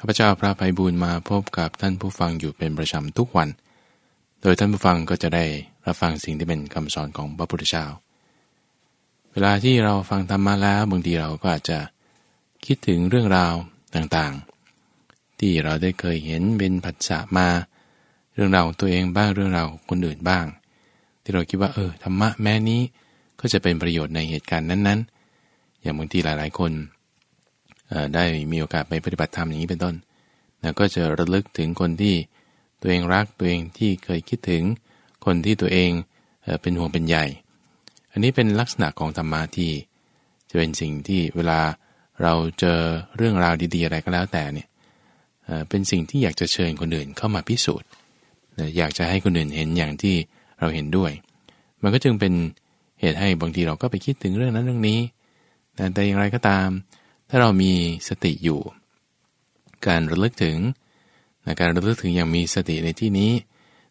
ข้าพเจ้าพระภัยบูรณ์มาพบกับท่านผู้ฟังอยู่เป็นประจำทุกวัน โดยท่านผู้ฟังก็จะได้รับฟังสิ่งที่เป็นคำสอนของพระพุทธเจ้า เวลาที่เราฟังธรรมะแล้วบางทีเราก็อาจจะคิดถึงเรื่องราวต่างๆ ที่เราได้เคยเห็นเป็นผัสสะมา เรื่องราวของตัวเองบ้างเรื่องราวของคนอื่นบ้าง ที่เราคิดว่าเออธรรมะแม้นี้ก็จะเป็นประโยชน์ในเหตุการณ์นั้นๆ อย่างบางทีหลายๆคน ได้มีโอกาสไปปฏิบัติธรรมอย่างนี้เป็นต้นนะก็จะระลึกถึงคนที่ตัวเองรักตัวเองที่เคยคิดถึง คนที่ตัวเองเป็นห่วงเป็นใหญ่ อันนี้เป็นลักษณะของธรรมะที่ จะเป็นสิ่งที่เวลาเราเจอเรื่องราวดีๆอะไรก็แล้วแต่เนี่ยเป็นสิ่งที่อยากจะเชิญคนอื่นเข้ามาพิสูจน์อยากจะให้คนอื่นเห็นอย่างที่เราเห็นด้วย มันก็จึงเป็นเหตุให้บางทีเราก็ไปคิดถึงเรื่องนั้นเรื่องนี้ แต่อย่างไรก็ตาม ถ้าเรามีสติอยู่ การระลึกถึงการระลึกถึงอย่างมีสติในที่นี้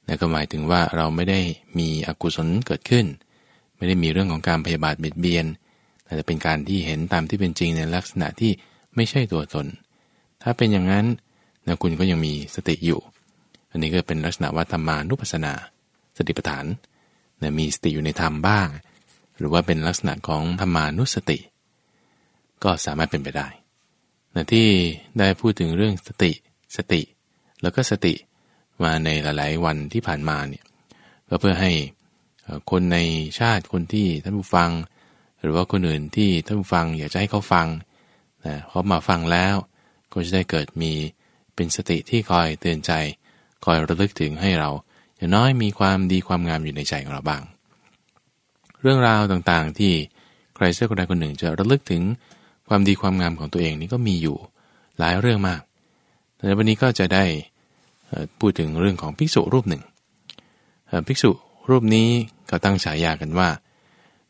นก็หมายถึงว่าเราไม่ได้มีอกุศลเกิดขึ้น ไม่ได้มีเรื่องของการพยาบาทเบียดเบียนแต่เป็นการที่เห็นตามที่เป็นจริงในลักษณะที่ไม่ใช่ตัวตน ถ้าเป็นอย่างนั้นนะคุณก็ยังมีสติอยู่ อันนี้ก็เป็นลักษณะว่าธรรมานุปัสสนา สติปัฏฐานนะมีสติอยู่ในธรรมบ้าง หรือว่าเป็นลักษณะของธรรมานุสติ ก็สามารถเป็นไปได้นะที่ได้พูดถึงเรื่องสติสติ แล้วก็สติมาในหลาย ๆ วันที่ผ่านมาเนี่ยก็เพื่อให้คนในชาติคนที่ท่านผู้ฟัง หรือว่าคนอื่นที่ท่านผู้ฟังอยากจะให้เขาฟังนะเขามาฟังแล้ว ก็จะได้เกิดมีเป็นสติที่คอยเตือนใจ คอยระลึกถึงให้เราอย่างน้อยมีความดีความงามอยู่ในใจของเราบ้าง เรื่องราวต่างๆที่ใครสักคนใดคนหนึ่งจะระลึกถึง ความดีความงามของตัวเองนี่ก็มีอยู่หลายเรื่องมากแต่วันนี้ก็จะได้พูดถึงเรื่องของภิกษุรูปหนึ่งภิกษุรูปนี้ก็ตั้งฉายากันว่า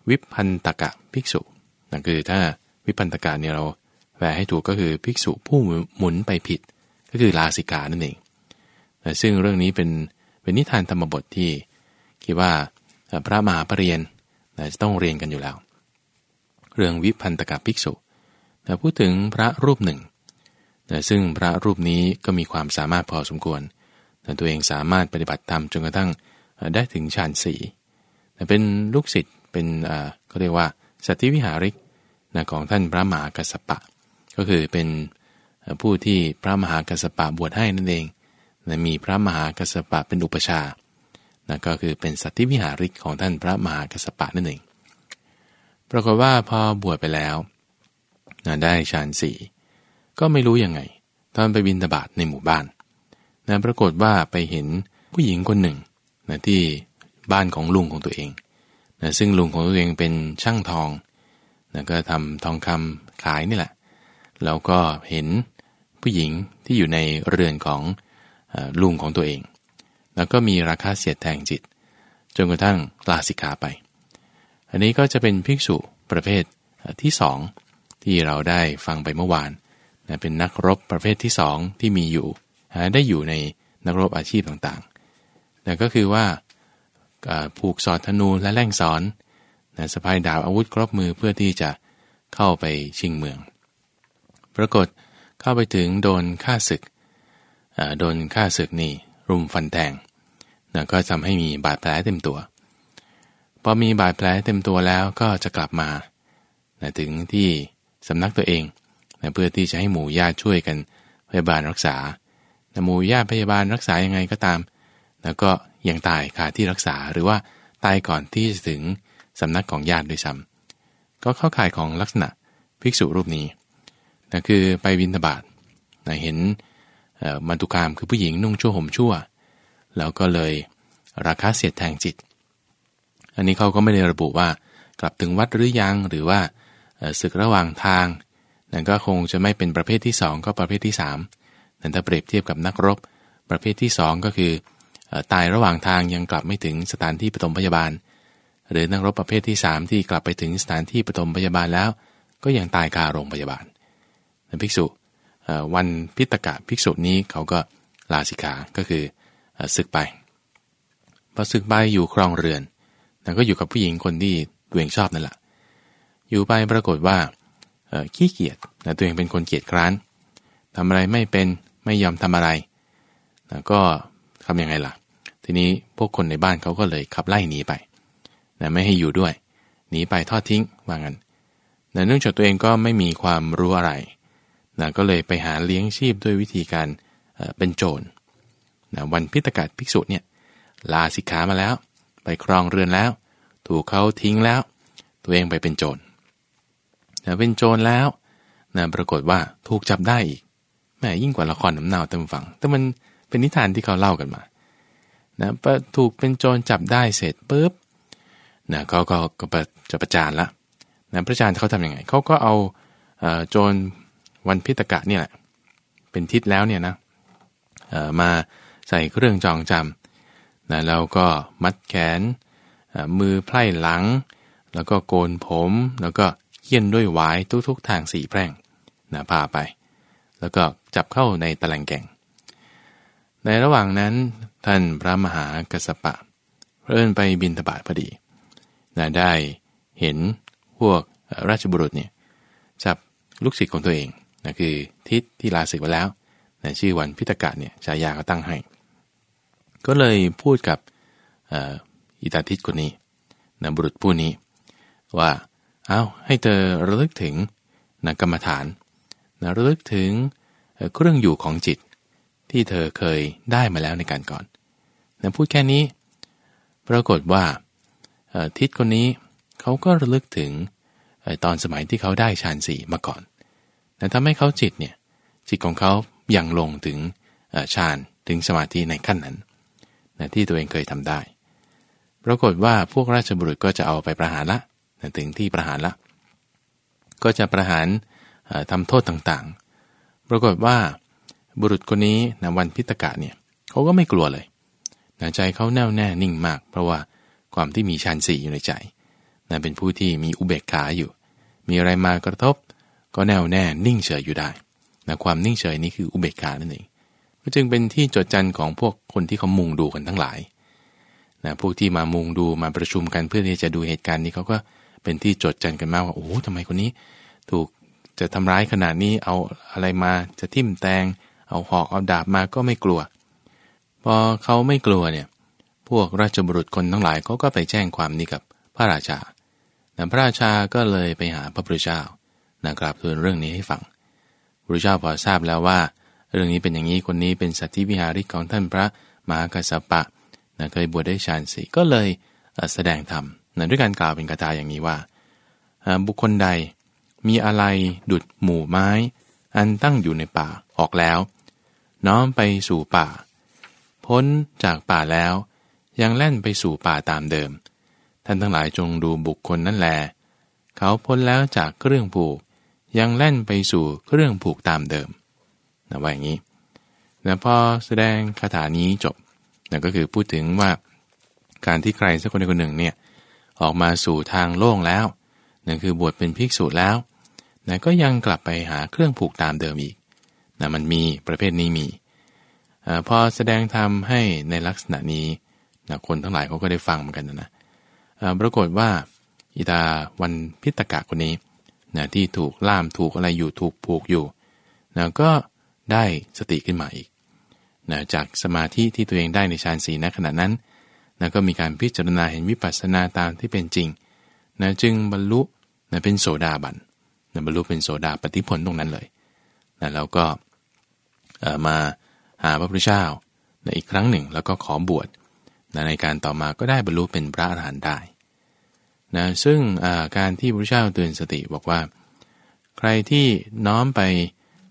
วิพันตกะภิกษุนั่นคือถ้าวิพันตกะเนี่ยเราแปลให้ถูกก็คือภิกษุผู้หมุนไปผิด ก็คือลาสิกานั่นเองซึ่งเรื่องนี้เป็นเป็นนิทานธรรมบทที่คิดว่าพระมหาปรริญญาจะต้องเรียนกันอยู่แล้ว เรื่องวิพันตกะภิกษุ แต่พูดถึงพระรูปหนึ่ง แต่ซึ่งพระรูปนี้ก็มีความสามารถพอสมควร แต่ตัวเองสามารถปฏิบัติธรรมจนกระทั่งได้ถึงฌานสี่แต่เป็นลูกศิษย์เป็นเขาเรียกว่าสัตวิหาริกนะของท่านพระมหากัสปะ ก็คือเป็นผู้ที่พระมหากัสปะบวชให้นั่นเองนะมีพระมหากัสปะเป็นอุปชานะก็คือเป็นสัตวิหาริกของท่านพระมหากัสปะนั่นเอง ปรากฏว่าพอบวชไปแล้ว นะได้ฌานสี่ก็ไม่รู้ยังไงตอนไปบินตบาทในหมู่บ้านนะปรากฏว่าไปเห็นผู้หญิงคนหนึ่งนะที่บ้านของลุงของตัวเองนะซึ่งลุงของตัวเองเป็นช่างทองนะก็ทำทองคำขายนี่แหละ แล้วก็เห็นผู้หญิงที่อยู่ในเรือนของลุงของตัวเอง แล้วก็มีราคาเสียดแทงจิต จนกระทั่งลาสิกขาไป อันนี้ก็จะเป็นภิกษุประเภทที่สอง ที่เราได้ฟังไปเมื่อวานนะเป็นนักรบประเภทที่สองที่มีอยู่ได้อยู่ในนักรบอาชีพต่างๆนะก็คือว่าผูกสอดธนูและแล่งสอนนะสะพายดาบอาวุธครบมือเพื่อที่จะเข้าไปชิงเมือง ปรากฏเข้าไปถึงโดนฆ่าศึกโดนฆ่าศึกนี่รุมฟันแทงนะก็ทำให้มีบาดแผลเต็มตัว พอมีบาดแผลเต็มตัวแล้วก็จะกลับมานะถึงที่ สำนักตัวเองนะเพื่อที่จะให้หมู่ญาติช่วยกันพยาบาลรักษานะหมู่ญาติพยาบาลรักษายังไงก็ตาม แล้วก็ยังตายคาที่รักษาหรือว่าตายก่อนที่จะถึงสำนักของญาติด้วยซ้ำก็เข้าข่ายของลักษณะภิกษุรูปนี้นะคือไปวินทบาทนะเห็นมันตุคามคือผู้หญิงนุ่งชั่วห่มชั่ว แล้วก็เลยราคาเสียดแทงจิต อันนี้เขาก็ไม่ได้ระบุว่ากลับถึงวัดหรือยังหรือว่า ศึกระหว่างทางนั่นก็คงจะไม่เป็นประเภทที่ 2 ก็ประเภทที่3นั่นถ้าเปรียบเทียบกับนักรบ ประเภทที่ 2 ก็คือตายระหว่างทางยังกลับไม่ถึงสถานที่ปฐมพยาบาล หรือนักรบประเภทที่ 3 ที่กลับไปถึงสถานที่ปฐมพยาบาลแล้ว ก็ยังตายคาโรงพยาบาลภิกษุวันพิตกะภิกษุนี้เขาก็ลาสิกขา ก็คือศึกไปพอศึกไปอยู่ครองเรือนแล้วก็อยู่กับผู้หญิงคนที่ตัวเองชอบนั่นแหละ อยู่ไปปรากฏว่าขี้เกียจนะตัวเองเป็นคนเกียจคร้านทำอะไรไม่เป็นไม่ยอมทำอะไรนะก็ทำยังไงล่ะ ทีนี้พวกคนในบ้านเขาก็เลยขับไล่หนีไปนะไม่ให้อยู่ด้วยหนีไปทอดทิ้งว่างั้นนะเนื่องจากตัวเองก็ไม่มีความรู้อะไรนะก็เลยไปหาเลี้ยงชีพด้วยวิธีการเป็นโจรนะวันพิตกาศภิกษุเนี่ยลาสิกขามาแล้ว ไปครองเรือนแล้ว ถูกเขาทิ้งแล้ว ตัวเองไปเป็นโจร นะเป็นโจรแล้วนะปรากฏว่าถูกจับได้อีกแม่ยิ่งกว่าละครน้ำเนาเต็มฝัง แต่มันเป็นนิทานที่เขาเล่ากันมานะถูกเป็นโจรจับได้เสร็จปุ๊บนะเขาก็ก็จะประจานละนะประจานเขาทำยังไงเขาก็เอาโจรวันพิตกะเนี่ยแหละ เป็นทิศแล้วเนี่ยนะมาใส่เครื่องจองจำนะแล้วก็มัดแขนมือไพร่หลัง แล้วก็โกนผม แล้วก็ เคี่ยนด้วยวายทุกๆทางสี่แพร่งนะพาไป แล้วก็จับเข้าในตะแลงแก่ง ในระหว่างนั้นท่านพระมหากัสปะเอินไปบินทบาทพอดีนะได้เห็นพวกราชบุรุษเนี่ยจับลูกศิษย์ของตัวเองนะคือทิศที่ลาศึกไปแล้วนะชื่อวันพิตกะเนี่ยฉายาเขาตั้งให้ ก็เลยพูดกับอิตาทิศคนนี้นะบุรุษผู้นี้ว่า เอาให้เธอระลึกถึงนะกรรมฐานนะระลึกถึงเครื่องอยู่ของจิต ที่เธอเคยได้มาแล้วในการก่อนนะพูดแค่นี้ ปรากฏว่าทิศคนนี้เขาก็ระลึกถึงตอนสมัยที่เขาได้ฌานสี่มาก่อนแต่ทำให้เขาจิตเนี่ยจิตของเขายังลงถึงฌานถึงสมาธิในขั้นนั้นนะที่ตัวเองเคยทำได้ ปรากฏว่าพวกราชบุรุษก็จะเอาไปประหารละ ถึงที่ประหารละ ก็จะประหารทำโทษต่างๆ ปรากฏว่าบุรุษคนนี้นะวันพิตกะเนี่ยเขาก็ไม่กลัวเลยนะใจเขาแน่วแน่นิ่งมาก เพราะว่าความที่มีฌานสี่อยู่ในใจนะเป็นผู้ที่มีอุเบกขาอยู่ มีอะไรมากระทบ ก็แน่วแน่นิ่งเฉยอยู่ได้นะความนิ่งเฉยนี้คืออุเบกขานั่นเองก็จึงเป็นที่จดจันของพวกคนที่เขามุงดูกันทั้งหลายนะพวกที่มามุงดูมาประชุมกันเพื่อที่จะดูเหตุการณ์นี้เขาก็ เป็นที่จดจันกันมากว่าโอ้ทำไมคนนี้ ถูกจะทำร้ายขนาดนี้เอาอะไรมาจะทิ่มแตงเอาหอกเอาดาบมาก็ไม่กลัว พอเขาไม่กลัวเนี่ยพวกราชบุรุษคนทั้งหลายเขาก็ไปแจ้งความนี้กับพระราชาพระราชาก็เลยไปหาพระพุทธเจ้านะกราบทูลเรื่องนี้ให้ฟังพระเจ้าพอทราบแล้วว่า เรื่องนี้เป็นอย่างนี้คนนี้เป็นสัตธิวิหาริกของท่านพระมหากัสปะนะเคยบวชได้ฌานสีก็เลยแสดงธรรม นะด้วยการกล่าวเป็นคาถาอย่างนี้ว่า บุคคลใดมีอะไรดุดหมู่ไม้ อันตั้งอยู่ในป่าออกแล้ว น้อมไปสู่ป่า พ้นจากป่าแล้ว ยังแล่นไปสู่ป่าตามเดิม ท่านทั้งหลายจงดูบุคคลนั่นแล เขาพ้นแล้วจากเครื่องผูก ยังแล่นไปสู่เครื่องผูกตามเดิมนะว่าอย่างนี้นะพอแสดงคาถานี้จบนะก็คือพูดถึงว่าการที่ใครสักคนใดคนหนึ่งเนี่ย ออกมาสู่ทางโล่งแล้วนั่นคือบวชเป็นภิกษุแล้วนะก็ยังกลับไปหาเครื่องผูกตามเดิมอีกนะมันมีประเภทนี้มีอพอแสดงธรรมให้ในลักษณะนี้นะคนทั้งหลายเขาก็ได้ฟังเหมือนกันนะนะปรากฏว่าอิตาวันพิตกะคนนี้นะที่ถูกล่ามถูกอะไรอยู่ถูกผูกอยู่นะก็ได้สติขึ้นมาอีกนะจากสมาธิที่ตัวเองได้ในฌานสีณขณะนั้น นะก็มีการพิจารณาเห็นวิปัสสนาตามที่เป็นจริงนะจึงบรรลุนะเป็นโสดาบันนะบรรลุเป็นโสดาปฏิผลตรงนั้นเลยนะแล้วก็มาหาพระพุทธเจ้านะอีกครั้งหนึ่งแล้วก็ขอบวชนะในการต่อมาก็ได้บรรลุเป็นพระอรหันต์ได้นะซึ่งการที่พระเจ้าเตือนสติบอกว่า ใครที่น้อมไป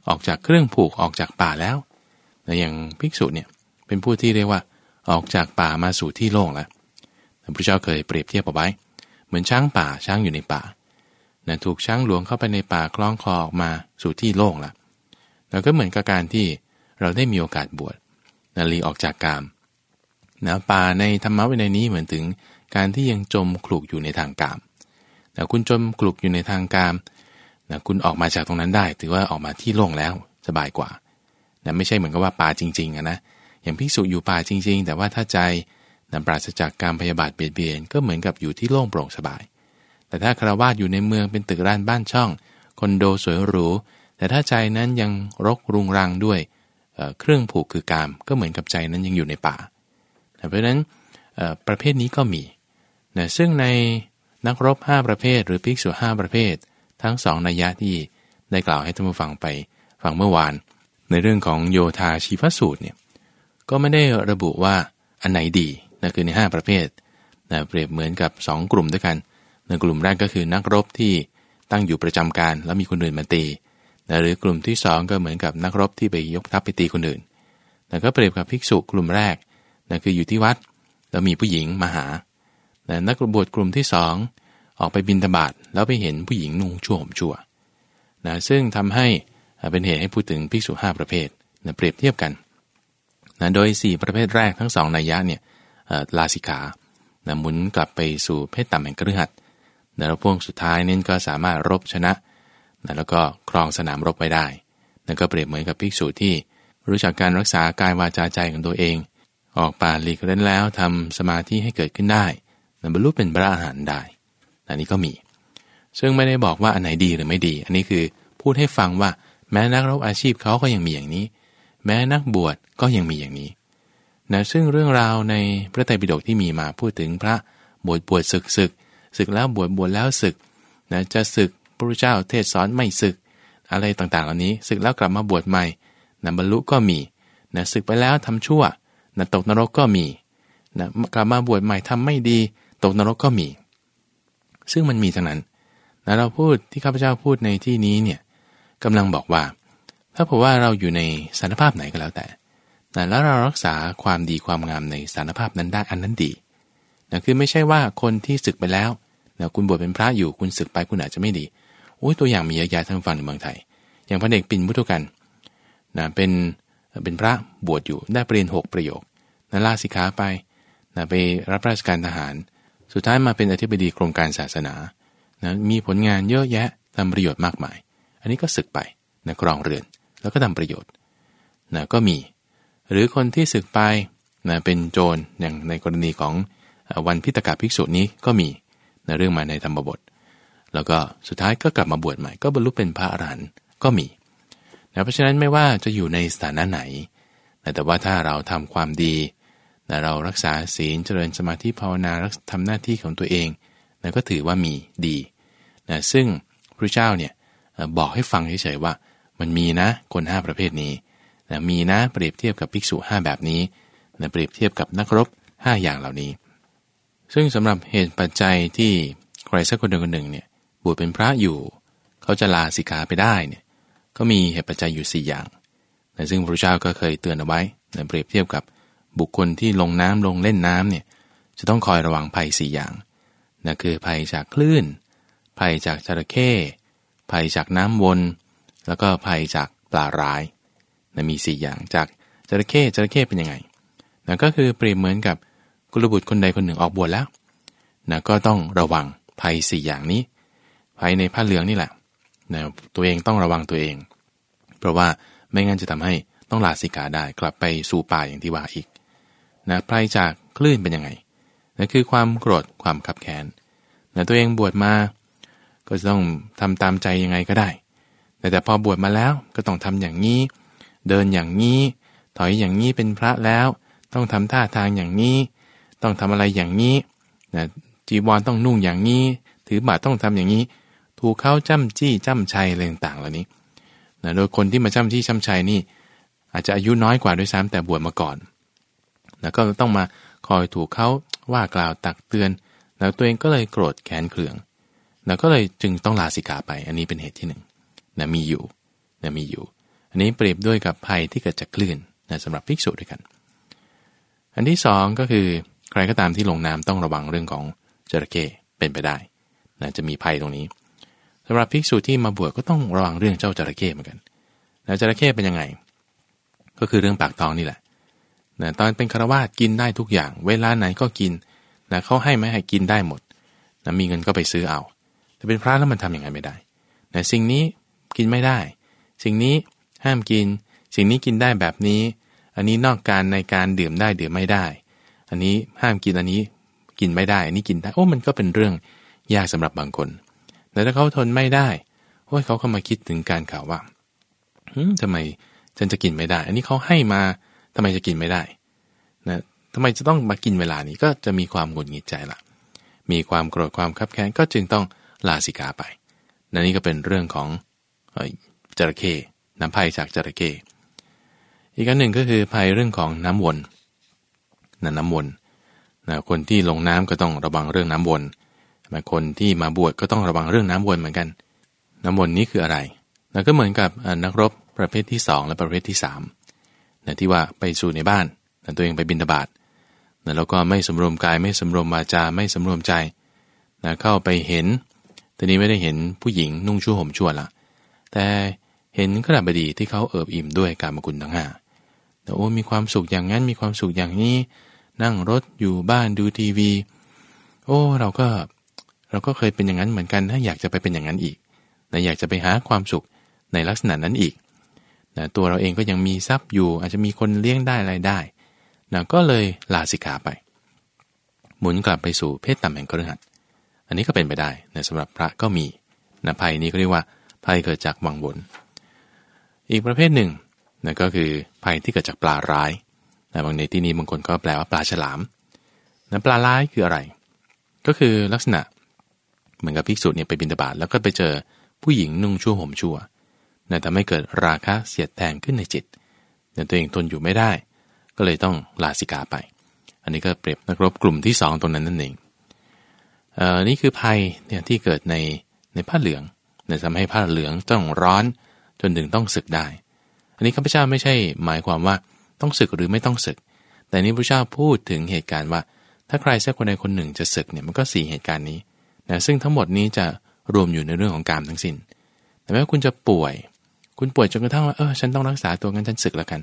ออกจากเครื่องผูกออกจากป่าแล้วนะอย่างภิกษุเนี่ยเป็นผู้ที่เรียกว่า ออกจากป่ามาสู่ที่โล่งแล้วพระเจ้าเคยเปรียบเทียบเอาไว้ เหมือนช้างป่าช้างอยู่ในป่านะถูกช้างหลวงเข้าไปในป่าคล้องคอออกมาสู่ที่โล่งแล้วแล้วก็เหมือนกับการที่เราได้มีโอกาสบวชนาลีออกจากกามนะป่าในธรรมะวินัยนี้เหมือนถึงการที่ยังจมคลุกอยู่ในทางกามแต่คุณจมคลุกอยู่ในทางกามนะคุณออกมาจากตรงนั้นได้ ถือว่าออกมาที่โล่งแล้วสบายกว่านะไม่ใช่เหมือนกับว่าป่าจริงๆนะ อย่างพิสุอยู่ป่าจริง ๆ แต่ว่าถ้าใจนะปราศจากการพยาบาทเบียดเบียนก็เหมือนกับอยู่ที่โล่งโปร่งสบาย แต่ถ้าคารวาสอยู่ในเมืองเป็นตึกร้านบ้านช่อง คอนโดสวยหรู แต่ถ้าใจนั้นยังรกรุงรังด้วยเครื่องผูกคือกามก็เหมือนกับใจนั้นยังอยู่ในป่า เพราะฉะนั้นประเภทนี้ก็มีนะซึ่งในนักรบ 5 ประเภท หรือภิกษุ5ประเภท ทั้งสองนัยยะที่ได้กล่าวให้ท่านผู้ฟังไปฟังเมื่อวาน ในเรื่องของโยธาชีพสูตรเนี่ย ก็ไม่ได้ระบุว่าอันไหนดีนะคือใน 5 ประเภทนะเปรียบเหมือนกับ 2 กลุ่มด้วยกันในกลุ่มแรกก็คือนักรบที่ตั้งอยู่ประจำการ แล้วมีคนอื่นมาตีนะหรือกลุ่มที่ 2 ก็เหมือนกับนักรบที่ไปยกทัพไปตีคนอื่นนะก็เปรียบกับภิกษุกลุ่มแรกนะคืออยู่ที่วัด แล้วมีผู้หญิงมาหานะนักบวชกลุ่มที่ 2 ออกไปบินตบาทแล้วไปเห็นผู้หญิงนุ่งชั่วห่มชั่วนะซึ่งทำให้เป็นเหตุให้พูดถึงภิกษุ 5 ประเภทนะเปรียบเทียบกัน นะโดย 4 ประเภทแรกทั้งสองนัยยะเนี่ยลาสิกานะหมุนกลับไปสู่เพศต่ำแห่งกระหัตนะแล้วพวกสุดท้ายนี่ก็สามารถรบชนะนะแล้วก็ครองสนามรบไว้ได้นั่นก็เปรียบเหมือนกับภิกษุที่ รู้จักการรักษากายวาจาใจของตัวเอง ออกป่าหลีกเล่นแล้วทำสมาธิให้เกิดขึ้นได้นะบรรลุเป็นพระอาหารได้อันนี้ก็มี ซึ่งไม่ได้บอกว่าอันไหนดีหรือไม่ดี อันนี้คือพูดให้ฟังว่าแม้นักรบอาชีพเขาก็ยังมีอย่างนี้ แม้นักบวชก็ยังมีอย่างนี้นะซึ่งเรื่องราวในพระไตรปิฎกที่มีมาพูดถึงพระบวชบวชศึกศึกศึกแล้วบวชบวชแล้วศึกนะจะศึกพระพุทธเจ้าเทศสอนไม่ศึก อะไรต่างๆ เหล่านี้ศึกแล้วกลับมาบวชใหม่นะบรรลุก็มีนะศึกไปแล้วทำชั่วนะตกนรกก็มีนะกลับมาบวชใหม่ทำไม่ดี ตกนรกก็มี ซึ่งมันมีทั้งนั้นนะเราพูดที่ข้าพเจ้าพูดในที่นี้เนี่ยกำลังบอกว่า ถ้าผมว่าเราอยู่ในสารภาพไหนก็แล้วแต่แล้วเรารักษาความดีความงามในสารภาพนั้นได้อันนั้นดีนะคือไม่ใช่ว่าคนที่ศึกไปแล้วนะคุณบวชเป็นพระอยู่คุณศึกไปคุณอาจจะไม่ดีโอ้ยตัวอย่างมีเยอะแยะทั้งฝั่งในเมืองไทย อย่างพระเด็กปิ่นพุทธกันนะเป็นเป็นพระบวชอยู่ได้ปริญญาหกประโยคนะลาสิกขาไปนะไปรับราชการทหาร สุดท้ายมาเป็นอธิบดีกรมการศาสนานะมีผลงานเยอะแยะทำประโยชน์มากมาย อันนี้ก็ศึกไปนะกรองเรือน แล้วก็ทำประโยชน์นะก็มี หรือคนที่ศึกไปนะเป็นโจรอย่างในกรณีของวันพิตกาภิกษุนี้ก็มีในเรื่องมาในธรรมบท แล้วก็สุดท้ายก็กลับมาบวชใหม่ ก็บรรลุเป็นพระอรหันต์ก็มีนะเพราะฉะนั้นไม่ว่าจะอยู่ในสถานะไหนแต่ว่าถ้าเราทำความดีนะเรารักษาศีลเจริญสมาธิภาวนาทำหน้าที่ของตัวเองนะก็ถือว่ามีดีนะซึ่งพระเจ้าเนี่ยบอกให้ฟังเฉยๆว่า มันมีนะคนห้าประเภทนี้นะมีนะเปรียบเทียบกับภิกษุห้าแบบนี้นะเปรียบเทียบกับนักรบ 5 อย่างเหล่านี้ ซึ่งสำหรับเหตุปัจจัยที่ใครสักคนหนึ่งคนหนึ่งเนี่ยบวชเป็นพระอยู่ เขาจะลาสิกขาไปได้เนี่ยก็มีเหตุปัจจัยอยู่ 4 อย่างแต่ซึ่งพระเจ้าก็เคยเตือนเอาไว้ในเปรียบเทียบกับบุคคลที่ลงน้ำลงเล่นน้ำเนี่ยจะต้องคอยระวังภัย 4 อย่างนั่นคือภัยจากคลื่น ภัยจากจระเข้ภัยจากน้ำวน แล้วก็ภัยจากปลาร้ายนะมี 4 อย่างจากจระเข้จระเข้เป็นยังไงนั่นก็คือเปรียบเหมือนกับกุลบุตรคนใดคนหนึ่งออกบวชแล้วนะก็ต้องระวังภัยสี่อย่างนี้ภัยในผ้าเหลืองนี่แหละนะตัวเองต้องระวังตัวเอง เพราะว่าไม่งั้นจะทำให้ต้องลาสิกขาได้กลับไปสู่ป่าอย่างที่ว่าอีกนะภัยจากคลื่นเป็นยังไงนะคือความโกรธความขับแค้นนะตัวเองบวชมา ก็จะต้องทำตามใจยังไงก็ได้ แต่แต่พอบวชมาแล้วก็ต้องทำอย่างนี้ เดินอย่างนี้ ถอยอย่างนี้เป็นพระแล้ว ต้องทำท่าทางอย่างนี้ ต้องทำอะไรอย่างนี้นะจีวรต้องนุ่งอย่างนี้ ถือบาตรต้องทำอย่างนี้ ถูกเขาจ้ำจี้จ้ำชัยอะไรต่างๆเหล่านี้นะโดยคนที่มาจ้ำจี้จ้ำชัยนี่ อาจจะอายุน้อยกว่าด้วยซ้ำแต่บวชมาก่อนนะก็ต้องมาคอยถูกเขาว่ากล่าวตักเตือน แล้วตัวเองก็เลยโกรธแค้นเคืองนะก็เลยจึงต้องลาสิกขาไป อันนี้เป็นเหตุที่หนึ่ง นะมีอยู่นะมีอยู่ อันนี้เปรียบด้วยกับภัยที่เกิดจากคลื่นนะสำหรับภิกษุด้วยกัน อันที่สองก็คือใครก็ตามที่ลงน้ำต้องระวังเรื่องของจระเข้เป็นไปได้นะจะมีภัยตรงนี้สำหรับภิกษุที่มาบวชก็ต้องระวังเรื่องเจ้าจระเข้เหมือนกันแล้วจระเข้เป็นยังไง ก็คือเรื่องปากท้องนี่แหละนะตอนเป็นคารวาสกินได้ทุกอย่าง เวลาไหนก็กินนะเขาให้ไม่ให้กินได้หมดนะมีเงินก็ไปซื้อเอา แต่เป็นพระแล้วมันทํำยังไงไม่ได้นะสิ่งนี้ กินไม่ได้ สิ่งนี้ห้ามกิน สิ่งนี้กินได้แบบนี้ อันนี้นอกการในการดื่มได้ดื่มไม่ได้ อันนี้ห้ามกินอันนี้กินไม่ได้ อันนี้กินได้ โอ้ มันก็เป็นเรื่องยากสำหรับบางคนแต่ถ้าเขาทนไม่ได้โอ้ยเขาเข้ามาคิดถึงการข่าวว่าทำไมฉันจะกินไม่ได้ อันนี้เขาให้มาทำไมจะกินไม่ได้นะทำไมจะต้องมากินเวลานี้ก็จะมีความหงุดหงิดใจละมีความโกรธความคับแค้นก็จึงต้องลาสิกาไปนั่นนี่ก็เป็นเรื่องของ จระเข้น้ำภัยจากจระเข้อีกอันหนึ่งก็คือภัยเรื่องของน้ำวนนะน้ำวนนะคนที่ลงน้ำก็ต้องระวังเรื่องน้ำวนคนที่มาบวชก็ต้องระวังเรื่องน้ำวนเหมือนกัน น้ำวนนี้คืออะไรนะก็เหมือนกับนักรบประเภทที่ 2 และประเภทที่3นะที่ว่าไปสู่ในบ้านนะตัวเองไปบินตบาตนะแล้วก็ไม่สำรวมกายไม่สำรวมวาจาไม่สำรวมใจนะเข้าไปเห็นแต่นี้ไม่ได้เห็นผู้หญิงนุ่งชั่วห่มชั่วละ แต่เห็นขราบดีที่เขาเอิบอิ่มด้วยการมกุลทั้งห้าแต่โอ้มีความสุขอย่างนั้นมีความสุขอย่างนี้ นั่งรถอยู่บ้านดูทีวี โอ้เราก็เราก็เคยเป็นอย่างนั้นเหมือนกันถ้าอยากจะไปเป็นอย่างนั้นอีกนะอยากจะไปหาความสุขในลักษณะนั้นอีกนะตัวเราเองก็ยังมีทรัพย์อยู่ อาจจะมีคนเลี้ยงได้อะไรได้นะก็เลยลาสิกขาไป หมุนกลับไปสู่เพศต่ำแห่งกระหัตอันนี้ก็เป็นไปได้นะสำหรับพระก็มีนะภัยนี้ก็เรียกว่า ภัยเกิดจากวังวนอีกประเภทหนึ่งนะก็คือภัยที่เกิดจากปลาร้ายนะบางในที่นี้บางคนก็แปลว่าปลาฉลามนะปลาร้ายคืออะไร ก็คือลักษณะเหมือนกับภิกษุเนี่ยไปบินตบาตแล้วก็ไปเจอผู้หญิงนุ่งชั่วห่มชั่วนะทำให้เกิดราคะเสียดแทงขึ้นในจิตนะตัวเองทนอยู่ไม่ได้ ก็เลยต้องลาสิกาไป อันนี้ก็เปรียบนักรบกลุ่มที่สองตรงนั้นนั่นเองเอ่อนี่คือภัยเนี่ยที่เกิดในในผ้าเหลือง เนี่ยทำให้ผ้าเหลืองต้องร้อนจนถึงต้องศึกได้ อันนี้ข้าพเจ้าไม่ใช่หมายความว่าต้องศึกหรือไม่ต้องศึก แต่นี้พระเจ้าพูดถึงเหตุการณ์ว่า ถ้าใครสักคนใดคนหนึ่งจะศึกเนี่ยมันก็สี่เหตุการณ์นี้นะซึ่งทั้งหมดนี้จะรวมอยู่ในเรื่องของการทั้งสิน้น แต่แม้คุณจะป่วย คุณป่วยจนกระทั่งว่าเออฉันต้องรักษาตัวงั้นฉันศึกแล้วกัน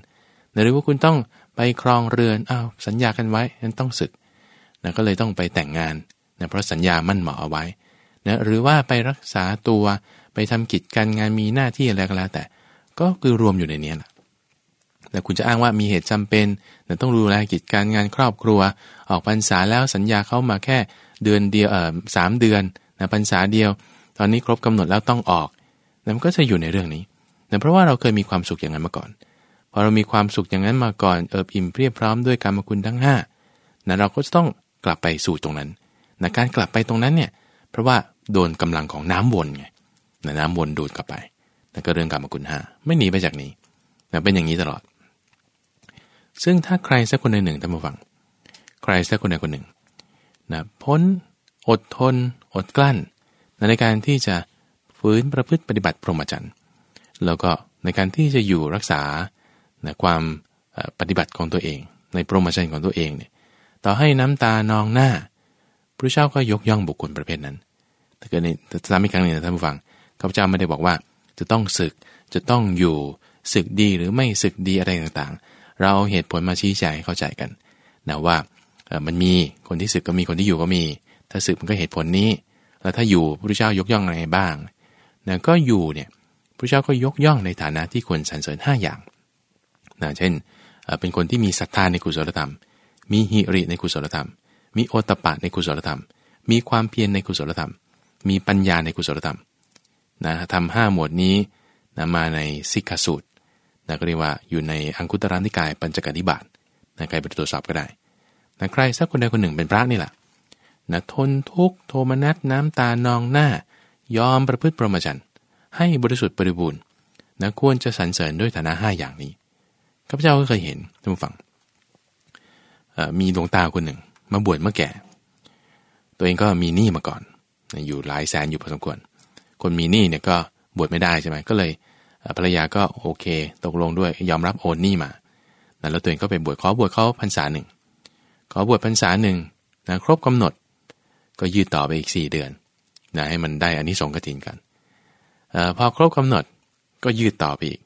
หรือว่าคุณต้องไปครองเรือนอ้าวสัญญากันไว้ฉันต้องศึกนะก็เลยต้องไปแต่งงานนะเพราะสัญญามั่นเหมาะเอาไว้นะหรือว่าไปรักษาตัว ไปทำกิจการงานมีหน้าที่อะไรก็แล้วแต่ ก็คือรวมอยู่ในนี้แหละแต่คุณจะอ้างว่ามีเหตุจำเป็นแต่ต้องดูแลกิจการงานครอบครัว ออกพรรษาแล้วสัญญาเข้ามาแค่เดือนเดียวเอ่อสามเดือนนะพรรษาเดียว ตอนนี้ครบกำหนดแล้วต้องออกนั่นก็จะอยู่ในเรื่องนี้แต่เพราะว่าเราเคยมีความสุขอย่างนั้นมาก่อนพอเรามีความสุขอย่างนั้นมาก่อนเอิบอิ่มเพียบพร้อมด้วยการมคุณทั้ง5นะเราก็จะต้องกลับไปสู่ตรงนั้นนะการกลับไปตรงนั้นเนี่ยเพราะว่าโดนกำลังของน้ำวนไง น้ำวนดูดกลับไปนั่นก็เรื่องกรรมกุลห้าไม่หนีไปจากนี้นะเป็นอย่างนี้ตลอด ซึ่งถ้าใครสักคนใดหนึ่งท่านผู้ฟัง ใครสักคนใดคนหนึ่งนะพ้นอดทน อดกลั้นในการที่จะฟื้นประพฤติปฏิบัติพรหมจรรย์แล้วก็ในการที่จะอยู่รักษานะความปฏิบัติของตัวเอง ในพรหมจรรย์ของตัวเองเนี่ยต่อให้น้ำตานองหน้าพระเจ้าก็ยกย่องบุคคลประเภทนั้นถ้าเกิดในซ้ำอีกครั้งหนึ่งนะท่านผู้ฟัง ข้าพเจ้าไม่ได้บอกว่า จะต้องศึกจะต้องอยู่ศึกดีหรือไม่ศึกดีอะไรต่างๆ เราเอาเหตุผลมาชี้แจงให้เข้าใจกันนะว่ามันมีคนที่ศึกก็มีคนที่อยู่ก็มี ถ้าศึกมันก็เหตุผลนี้ แล้วถ้าอยู่พระเจ้ายกย่องอะไรบ้างนะก็อยู่เนี่ยพระเจ้าก็ยกย่องในฐานะที่ควรสรรเสริญ5อย่างนะเช่น เป็นคนที่มีศรัทธาในกุศลธรรม มีหิริในกุศลธรรม มีโอตปะในกุศลธรรม มีความเพียรในกุศลธรรม มีปัญญาในกุศลธรรม นะทำห้าหมวดนี้นะมาในสิกขสูตรนะก็เรียกว่าอยู่ในอังคุตรนิกายปัญจกนิบาตนะใครไปตรวจสอบก็ได้นะใครสักคนใดคนหนึ่งเป็นพระนี่แหละนะทนทุกโทมนัสน้ำตานองหน้า ยอมประพฤติประมจันให้บริสุทธิ์บริบูรณ์นะควรจะสรรเสริญด้วยฐานะห้าอย่างนี้ข้าพเจ้าก็เคยเห็นท่านผู้ฟังมีดวงตาคนหนึ่ง มาบวชเมื่อแก่ ตัวเองก็มีหนี้มาก่อน อยู่หลายแสนอยู่พอสมควร คนมีหนี้เนี่ยก็บวชไม่ได้ใช่ไหมก็เลยภรรยาก็โอเค ตกลงด้วยยอมรับโอนหนี้มาแล้วตัวเองก็ไปบวชขอบวชเขาพรรษาหนึ่งขอบวชพรรษาหนึ่งนะครบกำหนด ก็ยืดต่อไปอีก 4 เดือนนะให้มันได้อันนี้สงกถินกันอพอครบกำหนดก็ยืดต่อไปอีก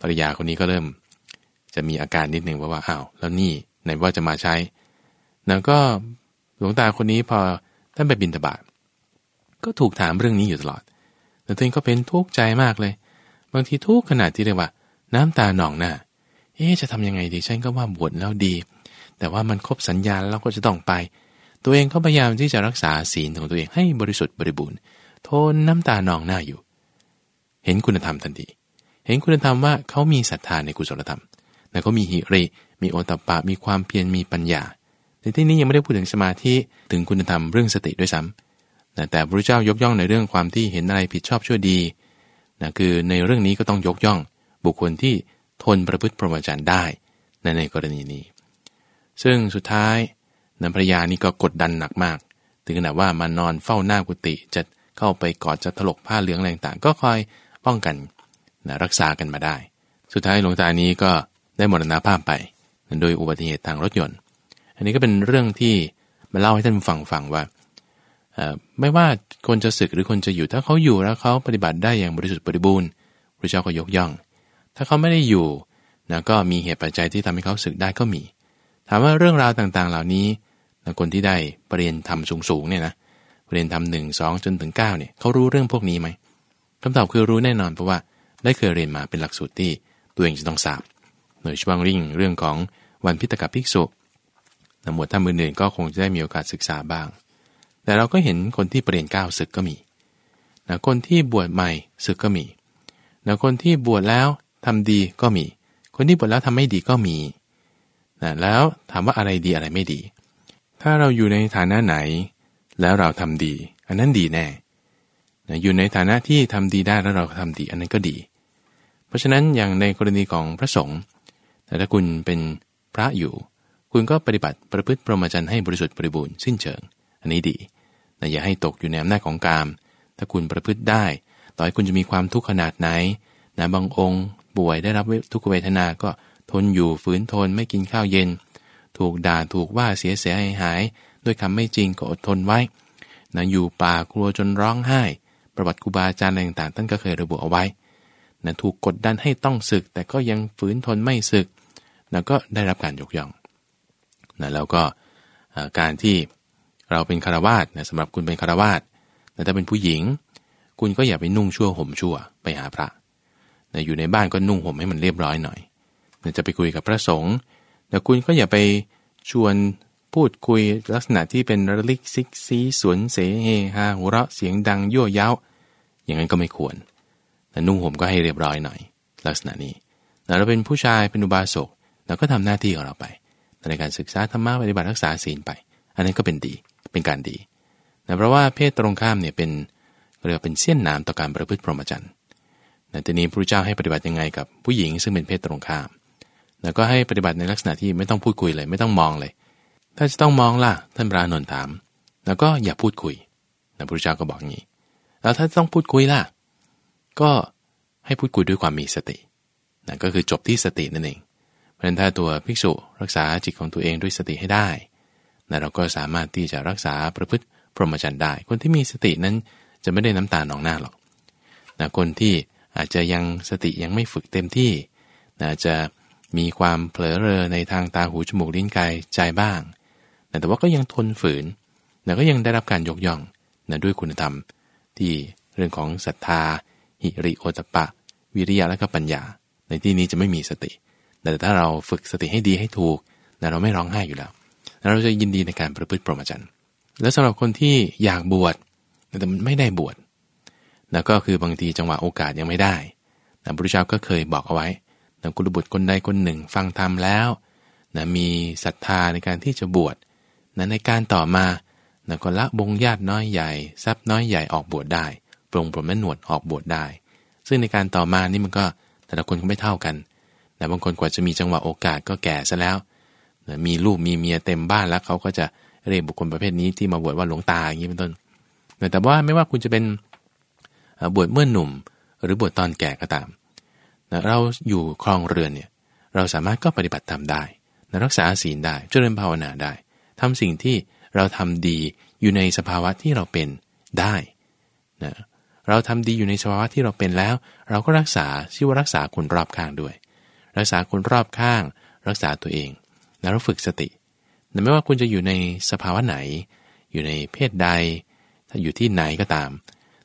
ภรรยาคนนี้ก็เริ่ม จะมีอาการนิดหนึ่งว่าว่าอ้าวแล้วนี่ไหนว่าจะมาใช้แล้วก็หลวงตาคนนี้พอท่านไปบินตบาทก็ถูกถามเรื่องนี้อยู่ตลอด แต่ตัวเองก็เป็นทุกข์ใจมากเลย บางทีทุกข์ขนาดที่เรียกว่า น้ำตาหนองหน้าเอ๊จะทำยังไงดีฉันก็ว่าบวชแล้วดี แต่ว่ามันครบสัญญาแล้วก็จะต้องไป ตัวเองก็พยายามที่จะรักษาศีลของตัวเองให้บริสุทธิ์บริบูรณ์ทนน้ำตาหนองหน้าอยู่ เห็นคุณธรรมทันทีเห็นคุณธรรมว่าเขามีศรัทธาในกุศลธรรมแต่เขามีหิริ มีโอตปะ มีความเพียรมีปัญญาในที่นี้ยังไม่ได้พูดถึงสมาธิถึงคุณธรรมเรื่องสติด้วยซ้ำ นะแต่พระเจ้ายกย่องในเรื่องความที่เห็นอะไรผิดชอบชั่วดีนะคือในเรื่องนี้ก็ต้องยกย่องบุคคลที่ทนประพฤติพรหมจรรย์ได้ในในกรณีนี้ ซึ่งสุดท้ายนันภรยานี่ก็กดดันหนักมาก ถึงขนาดว่ามานอนเฝ้าหน้ากุฏิจะเข้าไปกอดจะถลกผ้าเหลืองอะไรต่างก็คอยป้องกันนะรักษากันมาได้ สุดท้ายหลวงตานี้ก็ได้มรณภาพไปโดยอุบัติเหตุทางรถยนต์ อันนี้ก็เป็นเรื่องที่มาเล่าให้ท่านฟังฟังว่า ไม่ว่าคนจะศึกหรือคนจะอยู่ ถ้าเขาอยู่แล้วเขาปฏิบัติได้อย่างบริสุทธิ์บริบูรณ์พระเจ้าก็ยกย่อง ถ้าเขาไม่ได้อยู่นะก็มีเหตุปัจจัยที่ทำให้เขาศึกได้ก็มี ถามว่าเรื่องราวต่างๆ เหล่านี้นะคนที่ได้ปรริญญาธรรมสูงๆเนี่ยนะปรริญญาธรรมหนึ่งสองจนถึง9เนี่ยเขารู้เรื่องพวกนี้ไหมคำตอบคือรู้แน่นอนเพราะว่าได้เคยเรียนมาเป็นหลักสูตรที่ตัวเองจะต้องทราบโดยเฉพาะริ่งเรื่องของวันพิตกับภิกษุหมวดท่านอื่นๆก็คงจะได้มีโอกาสศึกษาบ้าง แต่เราก็เห็นคนที่เปลี่ยนก้าวศึกก็มีนะคนที่บวชใหม่ศึกก็มีนะคนที่บวชแล้วทำดีก็มี คนที่บวชแล้วทำไม่ดีก็มีนะแล้วถามว่าอะไรดีอะไรไม่ดี ถ้าเราอยู่ในฐานะไหน แล้วเราทำดี อันนั้นดีแน่นะอยู่ในฐานะที่ทำดีได้แล้วเราทำดี อันนั้นก็ดี เพราะฉะนั้นอย่างในกรณีของพระสงฆ์แต่ถ้าคุณเป็นพระอยู่ คุณก็ปฏิบัติประพฤติพรหมจรรย์ให้บริสุทธิ์บริบูรณ์สิ้นเชิง อันนี้ดี แต่อย่าให้ตกอยู่ในอำนาจของกาม ถ้าคุณประพฤติได้ ต่อให้คุณจะมีความทุกข์ขนาดไหนนะบางองค์ป่วยได้รับทุกขเวทนา ก็ทนอยู่ฝืนทนไม่กินข้าวเย็น ถูกด่าถูกว่าเสียเสียหายหาย ด้วยคำไม่จริงก็อดทนไว้นะอยู่ป่ากลัวจนร้องไห้ ประวัติครูบาอาจารย์อะไรต่างๆท่านก็เคยระบุเอาไว้นะถูกกดดันให้ต้องศึก แต่ก็ยังฝืนทนไม่ศึกนะก็ได้รับการยกย่องนะแล้วก็การที่ เราเป็นคารวาสนะสำหรับคุณเป็นคารวาสแต่ถ้าเป็นผู้หญิง คุณก็อย่าไปนุ่งชั่วห่มชั่วไปหาพระนะอยู่ในบ้านก็นุ่งห่มให้มันเรียบร้อยหน่อยนะจะไปคุยกับพระสงฆ์แต่คุณก็อย่าไปชวนพูดคุยลักษณะที่เป็นระลิกซิกซีสวนเสเฮฮาหัวเราะเสียงดังยั่วเย้า อย่างนั้นก็ไม่ควรแต่นุ่งห่มก็ให้เรียบร้อยหน่อย ลักษณะนี้แต่เราเป็นผู้ชายเป็นอุบาสกเราก็ทำหน้าที่ของเราไป ในการศึกษาธรรมะปฏิบัติรักษาศีลไป อันนั้นก็เป็นดี เป็นการดีนะเพราะว่าเพศตรงข้ามเนี่ยเป็นเรียกเป็นเสี้ยนน้ำต่อการประพฤติพรหมจรรย์นะทีนี้พระเจ้าให้ปฏิบัติยังไงกับผู้หญิงซึ่งเป็นเพศตรงข้าม แล้วก็ให้ปฏิบัติในลักษณะที่ไม่ต้องพูดคุยเลย ไม่ต้องมองเลย ถ้าจะต้องมองล่ะท่านพระนนท์ถาม แล้วก็อย่าพูดคุยนะพระเจ้าก็บอกงี้ แล้วถ้าต้องพูดคุยล่ะ ก็ให้พูดคุยด้วยความมีสตินะก็คือจบที่สตินั่นเองเพราะฉะนั้นถ้าตัวภิกษุรักษาจิตของตัวเองด้วยสติให้ได้ นะเราก็สามารถที่จะรักษาประพฤติพรหมจรรย์ได้ คนที่มีสตินั้นจะไม่ได้น้ำตาหนองหน้าหรอกนะคนที่อาจจะยังสติยังไม่ฝึกเต็มที่นะจะมีความเผลอเรอในทางตาหูจมูกลิ้นกายใจบ้างนะแต่ว่าก็ยังทนฝืนนะก็ยังได้รับการยกย่องนะด้วยคุณธรรม ที่เรื่องของศรัทธา หิริโอตปะ วิริยะและก็ปัญญา ในที่นี้จะไม่มีสติ แต่ถ้าเราฝึกสติให้ดีให้ถูกเราไม่ร้องไห้อยู่แล้ว เราจะยินดีในการประพฤติพรหมจรรย์แล้วสำหรับคนที่อยากบวชแต่ไม่ได้บวชนะก็คือบางทีจังหวะโอกาสยังไม่ได้นะพระพุทธเจ้าก็เคยบอกเอาไว้นะกุลบุตรคนใดคนหนึ่งฟังธรรมแล้วนะมีศรัทธาในการที่จะบวชนะในการต่อมานะก็ละบงญาติน้อยใหญ่ ทรัพย์น้อยใหญ่ออกบวชได้ ปรงผมแม่หนวดออกบวชได้ ซึ่งในการต่อมานี่มันก็แต่ละคนก็ไม่เท่ากันแต่บางคนกว่าจะมีจังหวะโอกาสก็แก่ซะแล้ว มีลูกมีเมียเต็มบ้านแล้วเขาก็จะเรียกบุคคลประเภทนี้ที่มาบวชว่าหลวงตาอย่างนี้เป็นต้นแต่ว่าไม่ว่าคุณจะเป็นบวชเมื่อหนุ่ม หรือบวชตอนแก่ก็ตามเราอยู่ครองเรือนเนี่ยเราสามารถก็ปฏิบัติธรรมได้รักษาศีลได้เจริญภาวนาได้ทำสิ่งที่เราทำดีอยู่ในสภาวะที่เราเป็นได้นะเราทำดีอยู่ในสภาวะที่เราเป็นแล้ว เราก็รักษาชื่อว่ารักษาคนรอบข้างด้วย รักษาคนรอบข้าง รักษาตัวเอง แล้วฝึกสติแต่ไม่ว่าคุณจะอยู่ในสภาวะไหน อยู่ในเพศใด ถ้าอยู่ที่ไหนก็ตาม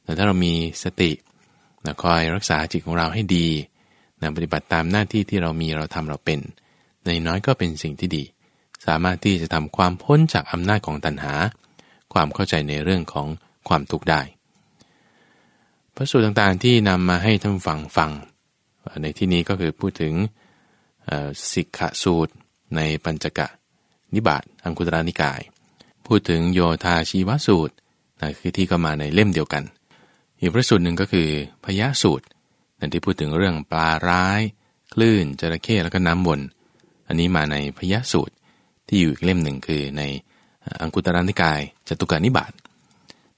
แต่ถ้าเรามีสตินะคอยรักษาจิตของเราให้ดีนะปฏิบัติตามหน้าที่ที่เรามีเราทำเราเป็น ในน้อยก็เป็นสิ่งที่ดี สามารถที่จะทำความพ้นจากอำนาจของตัณหา ความเข้าใจในเรื่องของความทุกข์ได้ พระสูตรต่างๆที่นำมาให้ท่านฟังฟัง ในที่นี้ก็คือพูดถึงสิกขสูตร ในปัญจกะ นิบาตอังคุตรานิกาย พูดถึงโยธาชีวสูตรนะคือที่ก็มาในเล่มเดียวกัน อีกพระสูตรหนึ่งก็คือพยาสูตรนั่นที่พูดถึงเรื่องปลาร้าย คลื่นจระเข้แล้วก็น้ำวน อันนี้มาในพยาสูตรที่อยู่อีกเล่มหนึ่งคือในอังคุตรานิกายจตุกานิบาต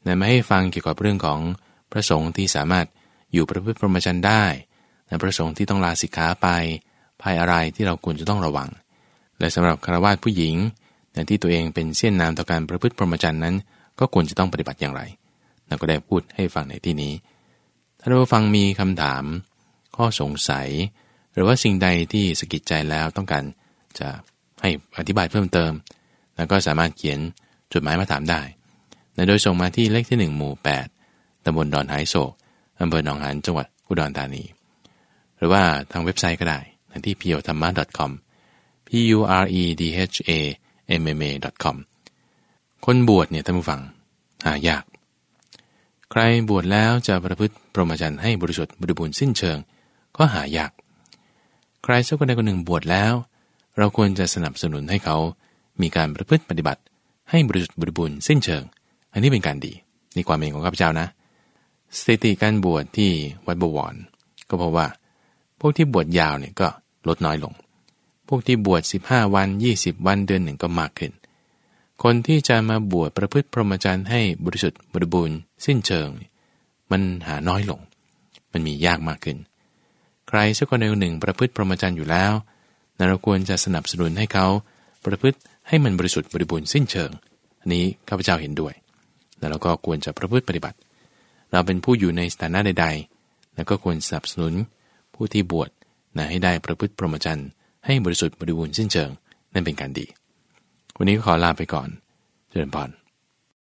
นะมาให้ฟังเกี่ยวกับเรื่องของพระสงฆ์ที่สามารถอยู่ประพฤติพรหมจรรย์ได้นะพระสงฆ์ที่ต้องลาสิกขาไปภัยอะไรที่เราควรจะต้องระวัง และสำหรับคารวะผู้หญิงนที่ตัวเองเป็นเส้นนามต่อการประพฤติพรหมจรรย์นั้น ก็ควรจะต้องปฏิบัติอย่างไรเราก็ได้พูดให้ฟังในที่นี้ ถ้าเราฟังมีคำถาม ข้อสงสัย หรือว่าสิ่งใดที่สกิดใจแล้วต้องการจะให้อธิบายเพิ่มเติม แล้วก็สามารถเขียนจดหมายมาถามได้โดยส่งมาที่เลขที่ 1 หมู่ 8ตำบลดอนไฮโศกอำเภอหนองหานจังหวัดอุดรธานี หรือว่าทางเว็บไซต์ก็ได้ที่ p u r e t h a m m a com p u r e d h a m m a com คนบวชเนี่ยท่านผู้ฟังหายาก ใครบวชแล้วจะประพฤติพรหมจรรย์ให้บริสุทธิ์บริบูรณ์สิ้นเชิง ก็หายาก ใครสักคนใดคนหนึ่งบวชแล้ว เราควรจะสนับสนุนให้เขา มีการประพฤติปฏิบัติ ให้บริสุทธิ์บริบูรณ์สิ้นเชิง อันนี้เป็นการดีในความเองของข้าพเจ้านะสถิติการบวชที่วัดบวร ก็เพราะว่า พวกที่บวชยาวเนี่ยก็ลดน้อยลง พวกที่บวช 15 วัน 20 วันเดือนหนึ่งก็มากขึ้น คนที่จะมาบวชประพฤติพรหมจรรย์ให้บริสุทธิ์บริบูรณ์สิ้นเชิง มันหาน้อยลง มันมียากมากขึ้น ใครสักคนหนึ่งประพฤติพรหมจรรย์อยู่แล้วเราควรจะสนับสนุนให้เขาประพฤติให้มันบริสุทธิ์บริบูรณ์สิ้นเชิง อันนี้ข้าพเจ้าเห็นด้วย แล้วเราก็ควรจะประพฤติปฏิบัติ เราเป็นผู้อยู่ในสถานะใด ๆ แล้วก็ควรสนับสนุนผู้ที่บวชนะให้ได้ประพฤติพรหมจรรย์ ให้บริสุทธิ์บริบูรณ์สิ้นเชิง นั่นเป็นการดี วันนี้ก็ขอลาไปก่อน เจริญพร